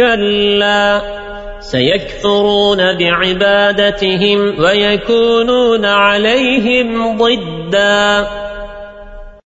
كلا. سيكفرون بعبادتهم ويكونون عليهم ضدًا.